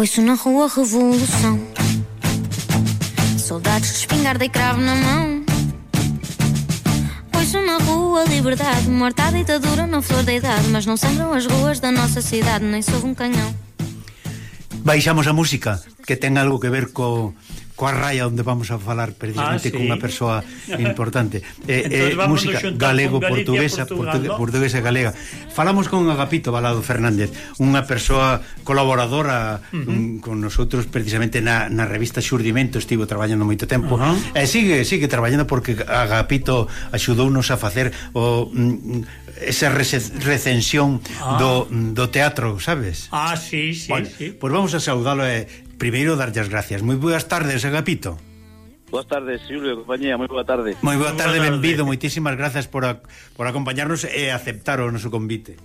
Ouço na rua revolução. Soldados de espingarda e cravo na mão. Ouço na rua liberdade Morta a ditadura na flor da idade Mas não sangram as ruas da nossa cidade Nem sob um canhão. Baixamos a música Que ten algo que ver co coa raia onde vamos a falar precisamente ah, sí. cunha persoa importante. eh, eh, música galego-portuguesa, portuguesa galega. Falamos con Agapito Balado Fernández, unha persoa colaboradora uh -huh. un, con nosotros precisamente na, na revista Xurdimento, estivo traballando moito tempo. Uh -huh. E eh, sigue, sigue traballando porque Agapito axudounos a facer o mm, esa recensión ah. do, do teatro, sabes? Ah, sí, sí, bueno, sí. Pois pues vamos a saudalo e primeiro darlle as gracias. Moi boas tardes, Agapito. Boas tardes, Julio, compañía, moi boa tarde. Moi boa tarde, benvido, moitísimas grazas por, a, por acompañarnos e aceptar o noso convite.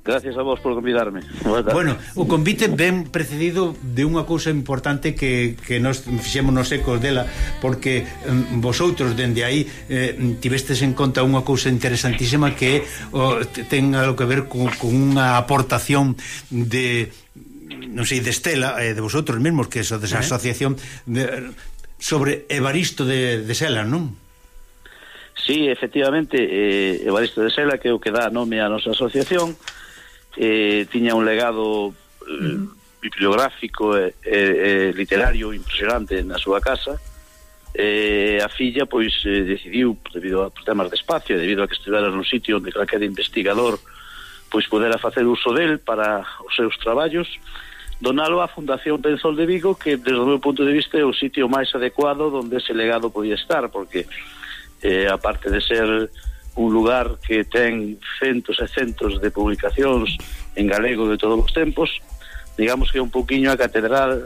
Gracias a vos por convidarme. Bueno, o convite ben precedido de unha cousa importante que, que nos fixemos nos ecos dela, porque vosoutros, vosotros dende aí eh, tivestes en conta unha cousa interesantísima que oh, ten algo que ver con, con unha aportación de non sei, de Estela, eh, de vosotros mesmos, que so desa asociación, de, sobre Evaristo de, de Sela, non? Sí, efectivamente, eh, Evaristo de Sela, que é o que dá nome á nosa asociación, eh, tiña un legado eh, bibliográfico e eh, eh, literario impresionante na súa casa, eh, a filla pois eh, decidiu debido a problemas de espacio debido a que estivera nun sitio onde calquera investigador pois pudera facer uso del para os seus traballos donalo á Fundación Pensol de Vigo que desde o meu punto de vista é o sitio máis adecuado onde ese legado podía estar porque eh, aparte de ser un lugar que ten centos e centos de publicacións en galego de todos os tempos digamos que é un poquinho a catedral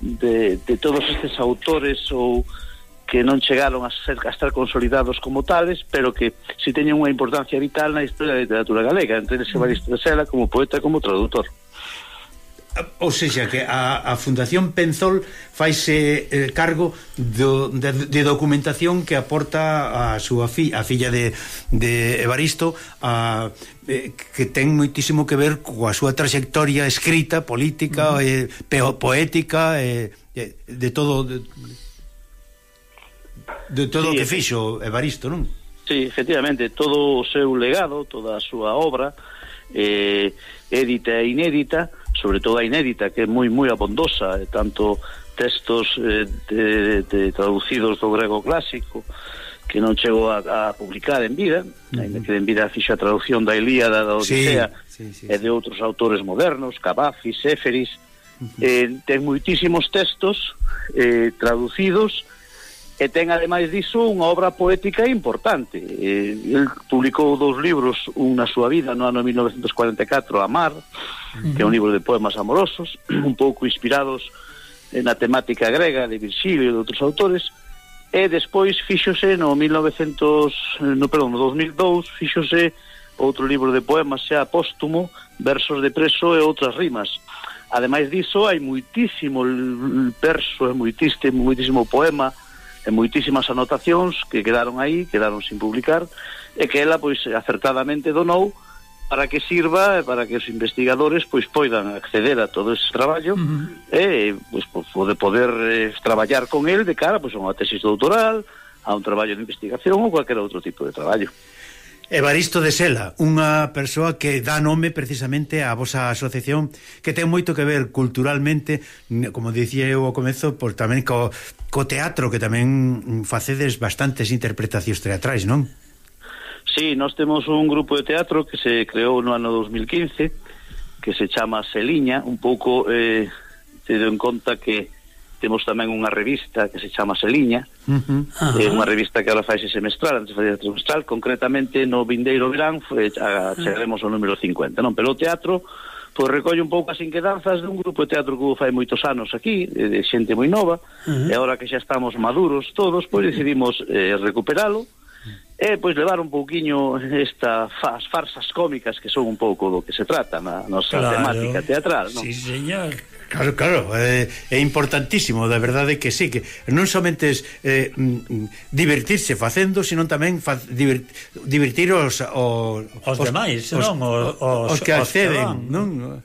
de, de todos estes autores ou que non chegaron a, ser, a estar consolidados como tales, pero que si teñen unha importancia vital na historia da literatura galega, entendese Baristo de Sela como poeta como traductor. Ou seja, que a, a Fundación Penzol faise eh, cargo do, de, de documentación que aporta a súa fi, a filla de, de Evaristo a, eh, que ten moitísimo que ver coa súa trayectoria escrita, política, mm. eh, peo, poética, eh, de, de todo... De, de todo o sí, que fixo Evaristo, non? Sí, efectivamente, todo o seu legado, toda a súa obra, eh, édita e inédita, sobre todo a inédita, que é moi moi abondosa, tanto textos eh, de, de traducidos do grego clásico, que non chegou a, a publicar en vida, uh -huh. ainda que en vida fixa a traducción da Ilíada, da Odisea, sí, sí, sí, e de outros autores modernos, Cavafis, Éferis, uh -huh. eh, ten moitísimos textos eh, traducidos, e ten ademais diso unha obra poética importante eh, el publicou dous libros un na súa vida no ano 1944 Amar, uh -huh. que é un libro de poemas amorosos, un pouco inspirados na temática grega de Virgilio e de outros autores e despois fíxose no 1900 no, perdón, no 2002 fíxose outro libro de poemas xa póstumo, versos de preso e outras rimas ademais diso hai moitísimo verso e muitísimo, moitísimo poema e moitísimas anotacións que quedaron aí, quedaron sin publicar, e que ela pois acertadamente donou para que sirva para que os investigadores pois poidan acceder a todo ese traballo uh -huh. e pois poder, poder eh, traballar con el de cara pois a unha tesis doutoral, a un traballo de investigación ou cualquier outro tipo de traballo. Evaristo de Sela, unha persoa que dá nome precisamente á vosa asociación que ten moito que ver culturalmente, como dicía eu ao comezo, por tamén co, co teatro que tamén facedes bastantes interpretacións teatrais, non? Sí, nós temos un grupo de teatro que se creou no ano 2015 que se chama Seliña, un pouco eh, tendo en conta que temos tamén unha revista que se chama Seliña, uh -huh. Uh unha revista que agora faise semestral, antes faise trimestral, concretamente no vindeiro verán foi, a, chegaremos ao número 50, non? Pero o teatro pois recolle un pouco as inquedanzas dun grupo de teatro que fai moitos anos aquí, de xente moi nova, uh -huh. e agora que xa estamos maduros todos, pois decidimos eh, recuperalo, e pois levar un pouquiño esta as farsas cómicas que son un pouco do que se trata na nosa claro. temática teatral, non? Sí, señor. Claro, claro, é, é importantísimo, da verdade que sí, que non somente es, eh, mm, mm, divertirse facendo, sino tamén fa, divir, divertir os, o, os, os demais, os, non? Os, os, os que acceden, que non?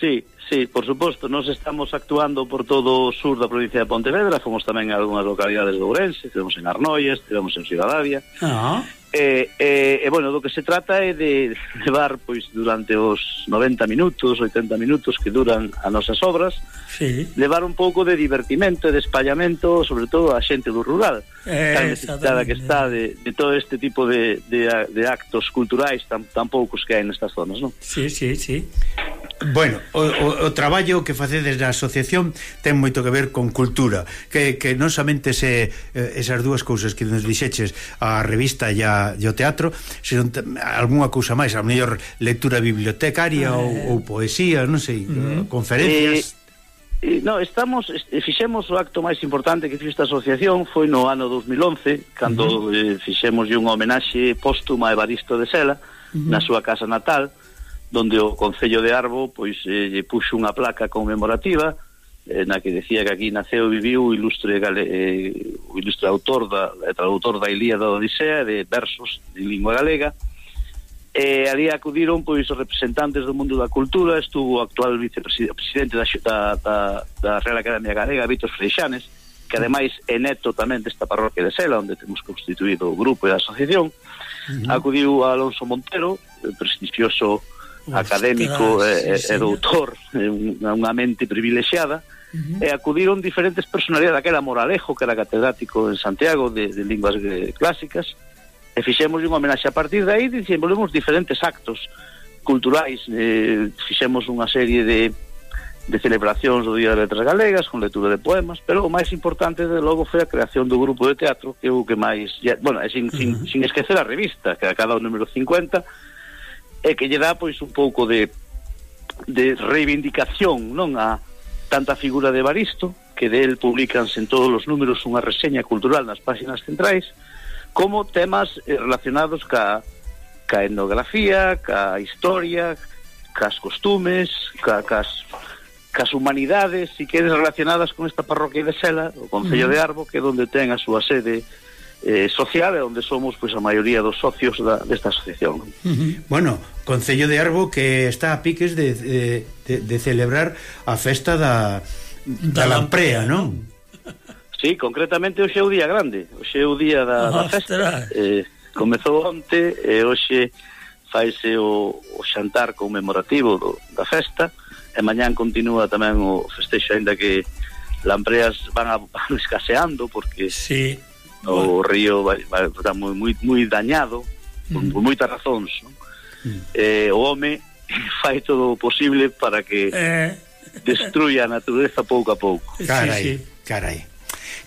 Sí, sí, por suposto, nos estamos actuando por todo o sur da provincia de Pontevedra, fomos tamén a algunhas localidades de Ourense, estivemos en Arnoia, estivemos en Ciudadavia. Ah. E, e, e bueno, do que se trata é de levar pois durante os 90 minutos, 80 minutos que duran as nosas obras, sí. levar un pouco de divertimento e de espallamento, sobre todo a xente do rural, eh, tan necesitada que está de, de todo este tipo de, de, de actos culturais tan, tan poucos que hai nestas zonas, non? Sí, sí, sí. Bueno, o, o, o traballo que facedes na asociación ten moito que ver con cultura, que, que non somente se eh, esas dúas cousas que nos dixeches a revista e, a, e o teatro, senón algunha cousa máis, a mellor lectura bibliotecaria eh... ou, ou poesía, non sei, uh eh, -huh. conferencias. Eh, eh, no, estamos eh, fixemos o acto máis importante que fixe esta asociación foi no ano 2011, cando uh -huh. eh, fixemos unha homenaxe póstuma a Evaristo de Sela uh -huh. na súa casa natal. Uh donde o Concello de Arbo pois eh, lle puxo unha placa conmemorativa eh, na que decía que aquí naceu e viviu o ilustre, gale, eh, o ilustre autor da, traductor da Ilíada da Odisea de versos de lingua galega e eh, ali acudiron pois os representantes do mundo da cultura estuvo o actual vicepresidente da, da, da Real Academia Galega Vítor Freixanes que ademais é neto tamén desta parroquia de Sela onde temos constituído o grupo e a asociación uh -huh. acudiu a Alonso Montero eh, prestixioso académico e, eh, sí, eh, e doutor, eh, unha mente privilexiada, Uh -huh. e acudiron diferentes personalidades daquela Moralejo, que era catedrático en Santiago de, de linguas clásicas e fixemos unha homenaxe a partir de aí desenvolvemos diferentes actos culturais eh, fixemos unha serie de, de celebracións do Día de Letras Galegas con lectura de poemas, pero o máis importante de logo foi a creación do grupo de teatro que é o que máis, bueno, sin, uh -huh. sin, sin esquecer a revista, que a cada o número 50 e que lle dá pois un pouco de de reivindicación non a tanta figura de Baristo que del publicanse en todos os números unha reseña cultural nas páxinas centrais como temas eh, relacionados ca, ca etnografía, ca historia, cas costumes, ca, cas, cas humanidades, si queres relacionadas con esta parroquia de Sela, o Concello mm. de Arbo, que é onde ten a súa sede eh, social e onde somos pois a maioría dos socios da, desta asociación. Uh -huh. Bueno, Concello de Arbo que está a piques de, de, de celebrar a festa da, da, da lamprea, non? Sí, concretamente hoxe é o día grande, hoxe é o día da, da festa. Eh, comezou onte e hoxe faise o, o xantar conmemorativo do, da festa e mañán continúa tamén o festexo, aínda que lampreas van, a, van escaseando porque sí o río vai, vai, está moi, moi, moi dañado por, mm. por moitas razóns non? Mm. Eh, o home fai todo o posible para que eh. destruya a natureza pouco a pouco carai, sí, sí. carai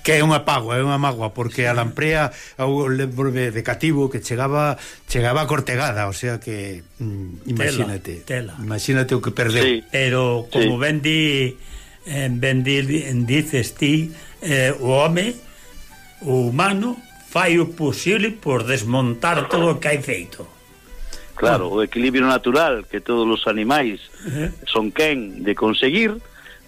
que é unha pagua, é unha magua porque a lamprea o lembrome de cativo que chegaba chegaba cortegada, o sea que mm, imagínate, tela, tela. imagínate o que perdeu. Sí, pero como sí. ben di eh, ben di, dices ti eh, o home o humano fai o posible por desmontar todo o que hai feito. Claro, o equilibrio natural que todos os animais uh -huh. son quen de conseguir,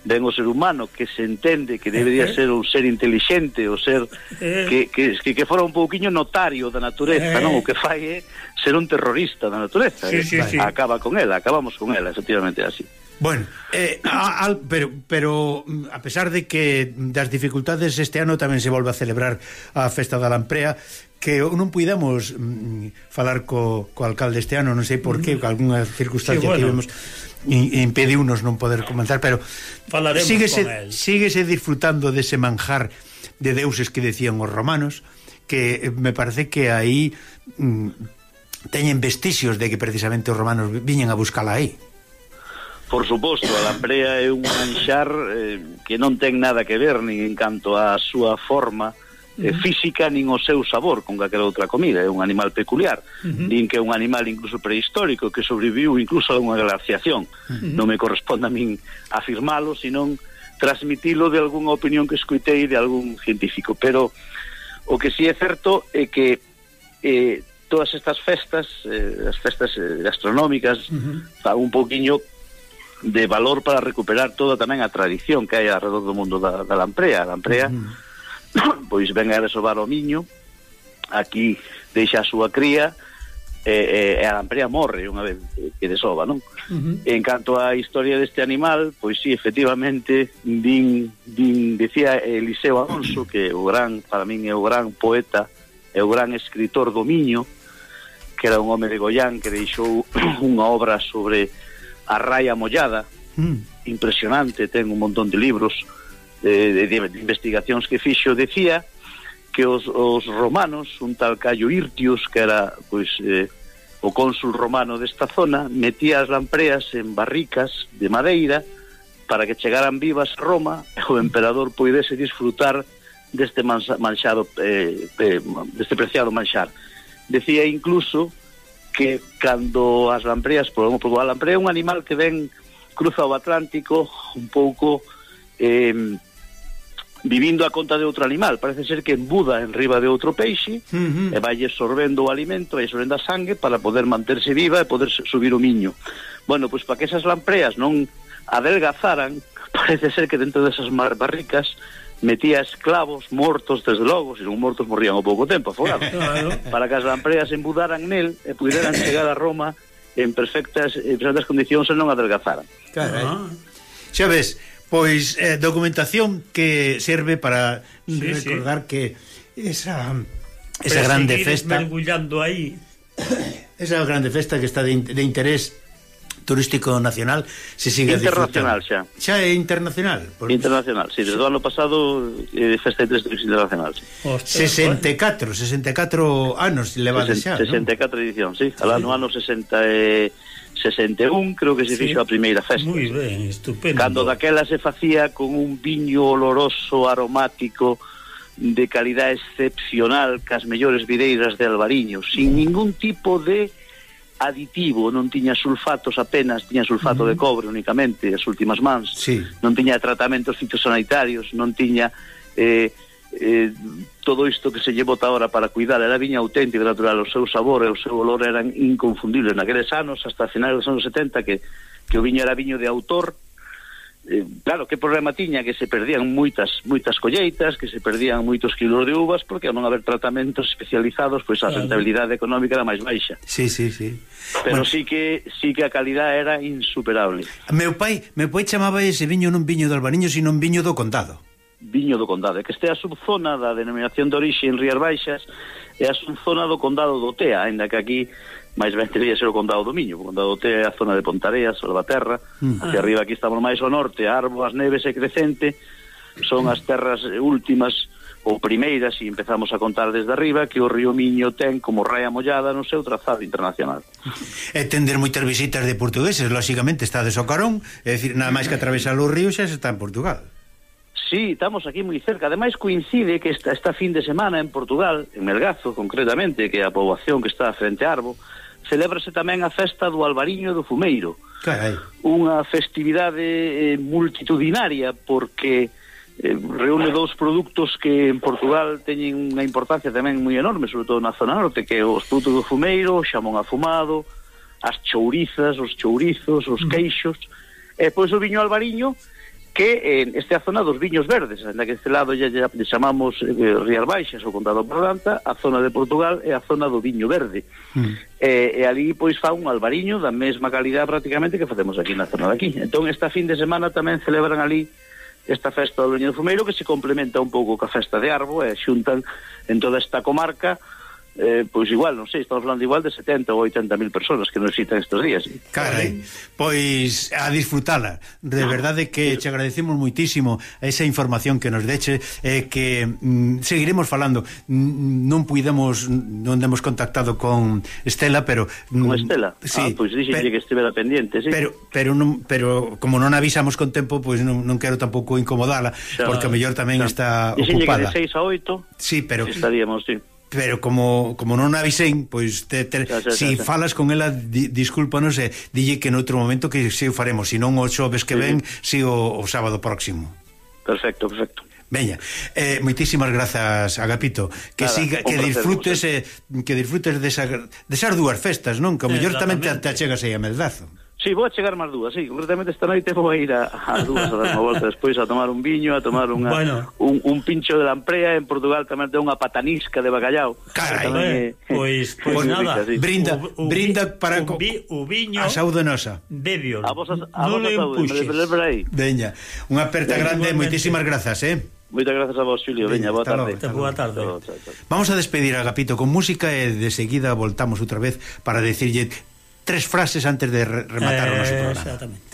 ven o ser humano que se entende que debería uh -huh. ser un ser inteligente, o ser uh -huh. que, que, que, que fora un pouquiño notario da natureza, uh -huh. non? O que fai é ser un terrorista da natureza, sí, sí, sí. acaba con ela, acabamos con ela, efectivamente así. Bueno, eh, a, a, pero, pero mm, a pesar de que das dificultades este ano tamén se volve a celebrar a Festa da Lamprea que non puidamos mm, falar co, co alcalde este ano, non sei por que, mm. algunha circunstancia sí, bueno. tivemos impediunos non poder comentar, pero Falaremos síguese, con él. síguese disfrutando dese manjar de deuses que decían os romanos, que eh, me parece que aí mm, teñen vestixios de que precisamente os romanos viñen a buscala aí. Por suposto, a lamprea é un manxar eh, que non ten nada que ver nin en canto á súa forma eh, física nin o seu sabor con calquera outra comida, é un animal peculiar, uh -huh. nin que é un animal incluso prehistórico que sobreviviu incluso a unha glaciación. Uh -huh. Non me corresponde a min afirmalo, senón transmitilo de algunha opinión que escuitei de algún científico, pero o que si sí é certo é que eh, todas estas festas, eh, as festas eh, gastronómicas, uh -huh. un poquinho de valor para recuperar toda tamén a tradición que hai alrededor do mundo da, da lamprea. A lamprea, mm. pois, ven a resolvar o miño, aquí deixa a súa cría, e, e a lamprea morre unha vez que desova, non? Uh -huh. En canto á historia deste animal, pois sí, efectivamente, din, din decía Eliseo Alonso, que o gran, para min é o gran poeta, é o gran escritor do Miño, que era un home de Goián que deixou unha obra sobre a raia mollada, mm. impresionante, ten un montón de libros de, de, de investigacións que fixo, decía que os, os romanos, un tal Cayo Irtius, que era pois, eh, o cónsul romano desta zona, metía as lampreas en barricas de madeira para que chegaran vivas a Roma e o emperador poidese disfrutar deste manxado, eh, eh, deste preciado manxar. Decía incluso que cando as lampreas, por exemplo, a lamprea é un animal que ven cruza o Atlántico un pouco eh, vivindo a conta de outro animal. Parece ser que embuda en riba de outro peixe uh -huh. e vai absorbendo o alimento, vai sorbendo a sangue para poder manterse viva e poder subir o miño. Bueno, pois para que esas lampreas non adelgazaran, parece ser que dentro desas barricas metías clavos mortos, desde logo, se non mortos morrían ao pouco tempo, afogado, claro. para que as lampreas embudaran nel e puderan chegar a Roma en perfectas, en perfectas condicións e non adelgazaran. Carai. Ah. Xa ves, pois eh, documentación que serve para sí, recordar sí. que esa, esa grande festa... mergullando aí... Esa grande festa que está de, de interés turístico nacional se sigue Internacional xa. Xa é internacional? Por... Internacional, si, sí, desde o ano pasado eh, festa de turismo internacional. Sí. 64, 64 anos levades xa, 64 ¿no? edición, sí. Alá no ano 60 eh, 61 creo que se sí. fixo a primeira festa. Moi ben, estupendo. Cando daquela se facía con un viño oloroso, aromático, de calidad excepcional, cas mellores videiras de Albariño, sin ningún tipo de aditivo, non tiña sulfatos apenas, tiña sulfato uh -huh. de cobre únicamente, as últimas mans, sí. non tiña tratamentos fitosanitarios, non tiña eh, eh, todo isto que se lle bota ahora para cuidar, era viña auténtica, natural, o seu sabor e o seu olor eran inconfundibles. Naqueles anos, hasta finales dos anos 70, que, que o viño era viño de autor, eh, claro, que problema tiña que se perdían moitas moitas colleitas, que se perdían moitos quilos de uvas porque ao non haber tratamentos especializados, pois a claro. rentabilidade económica era máis baixa. Sí, sí, sí. Pero bueno. sí que sí que a calidad era insuperable. Meu pai, meu pai chamaba ese viño non viño do Albariño, sino un viño do Condado. Viño do Condado, que este é a subzona da denominación de orixe en Rías Baixas, é a subzona do Condado do Tea, ainda que aquí máis ben teria ser o Condado do Miño, o Condado do Té, a zona de Pontareas, Salvaterra, mm. hacia arriba aquí estamos máis ao norte, Arbas, Neves e Crecente, son as terras últimas ou primeiras, se empezamos a contar desde arriba, que o río Miño ten como raia mollada no seu trazado internacional. E tender moitas visitas de portugueses, lóxicamente, está de Socarón, é dicir, nada máis que atravesar o río xa está en Portugal. Sí, estamos aquí moi cerca. Ademais, coincide que esta, esta fin de semana en Portugal, en Melgazo concretamente, que é a poboación que está frente a Arbo, celébrase tamén a festa do Albariño do Fumeiro. Carai. Unha festividade eh, multitudinaria porque eh, reúne dous produtos que en Portugal teñen unha importancia tamén moi enorme, sobre todo na zona norte, que os produtos do Fumeiro, o xamón afumado, as chourizas, os chourizos, os mm. queixos, e pois o viño albariño, que eh, este a zona dos viños verdes, en que este lado ya, lle, chamamos eh, Rías Baixas ou Condado Bordanta, a zona de Portugal é a zona do viño verde. Mm. Eh, e ali pois fa un albariño da mesma calidad prácticamente que facemos aquí na zona de aquí. Entón esta fin de semana tamén celebran ali esta festa do Leño do Fumeiro que se complementa un pouco ca festa de Arbo e xuntan en toda esta comarca eh, pois igual, non sei, estamos falando igual de 70 ou 80 mil personas que nos visitan estes días. Carai, pois a disfrutala. De ah. verdade que te agradecemos moitísimo esa información que nos deche eh, que mm, seguiremos falando. Non puidemos non demos contactado con Estela, pero mm, Con Estela. Sí, ah, pois dixenlle que estivera pendiente, sí. Pero pero non, pero como non avisamos con tempo, pois non, non quero tampouco incomodala, xa, porque a mellor tamén xa. está ocupada. Dixenlle que de 6 a 8. Sí, pero estaríamos, sí pero como, como non avisen, pois te, te, xa, xa, si xa, xa. falas con ela, di, discúlpanos e dille que outro momento que se o faremos, se non o xoves que sí. ven, si o, o sábado próximo. Perfecto, perfecto. Veña, eh, moitísimas grazas Agapito, que Nada, siga, que disfrutes eh, que disfrutes desa, desas dúas festas, non? Que o mellor tamén te, te achegas aí a Meldazo. Sí, vou a chegar máis dúas, sí, concretamente esta noite vou a ir a dúas a dar unha volta despois a tomar un viño, a tomar unha, bueno. un, un pincho de lamprea, en Portugal tamén ten unha patanisca de bacallau. Carai, tamén, eh, eh, pois, pois pues nada, rica, sí. brinda, o, o, brinda para o, vi, o viño a saúde nosa. Bebio. A vosas, a no vosas saúde, Veña, unha aperta Veña, grande, moitísimas grazas, eh? Moitas grazas a vos, Xulio. Veña, boa tarde. Boa tarde. Vamos a despedir a Gapito con música e de seguida voltamos outra vez para decirlle tres frases antes de rematar o noso programa. Exactamente.